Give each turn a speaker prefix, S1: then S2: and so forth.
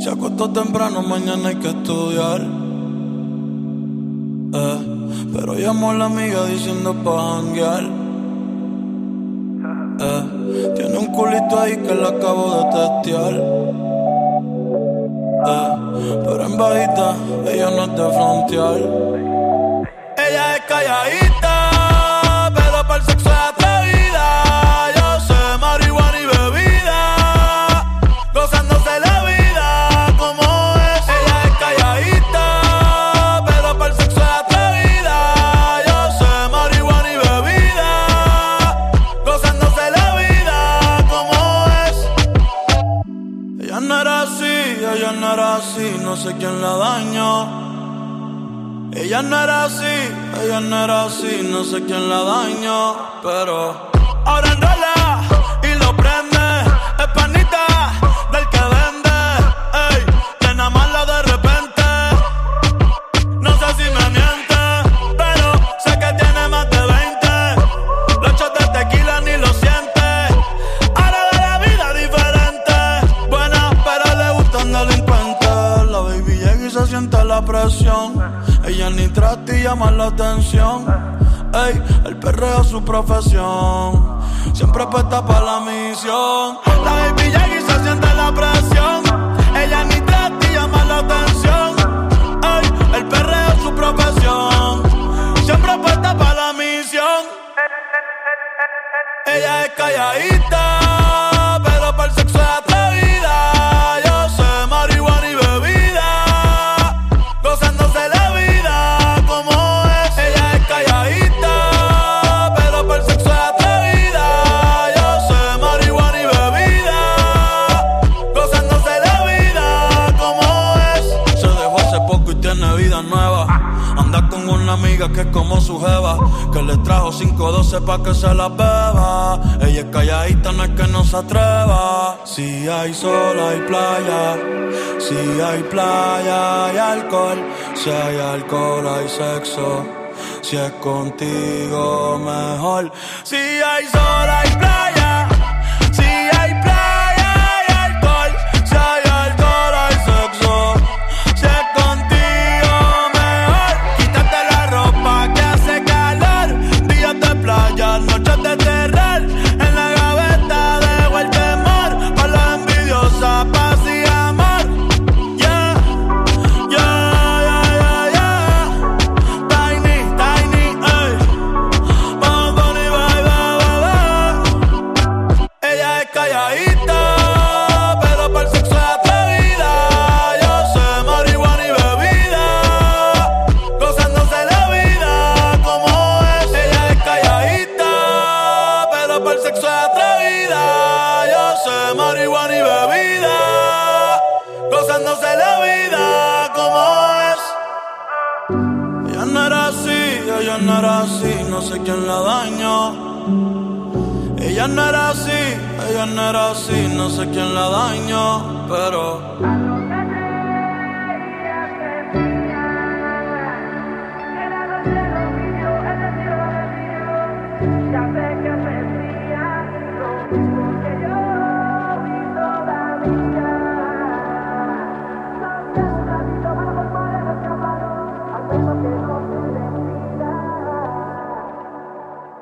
S1: Se acostó temprano, mañana hay que estudiar. Eh, pero llamó a la amiga diciendo pa' janguear. Eh, tiene un culito ahí que la acabo de testear. Eh, pero en bajita, ella no es de frontear. Ella es calladita, no era así, ella no era así, no sé quién la dañó. Ella no era así, ella no era así, no sé quién la dañó, pero ahora enrola y la presión. Ella ni trata y llama la atención. Ey, el perreo es su profesión. Siempre puesta para la misión. Amiga que es como su jeva, que le trajo 512 pa' que se la beba. Ella es calladita, no es que no se atreva. Si hay sol, hay playa. Si hay playa, hay alcohol. Si hay alcohol, hay sexo. Si es contigo, mejor. Si hay sol, hay playa. El sexo es atrevida. Yo sé marihuana y bebida, gozándose la vida como es. Ella no era así, ella no era así, no sé quién la dañó. Ella no era así, ella no era así, no sé quién la dañó, pero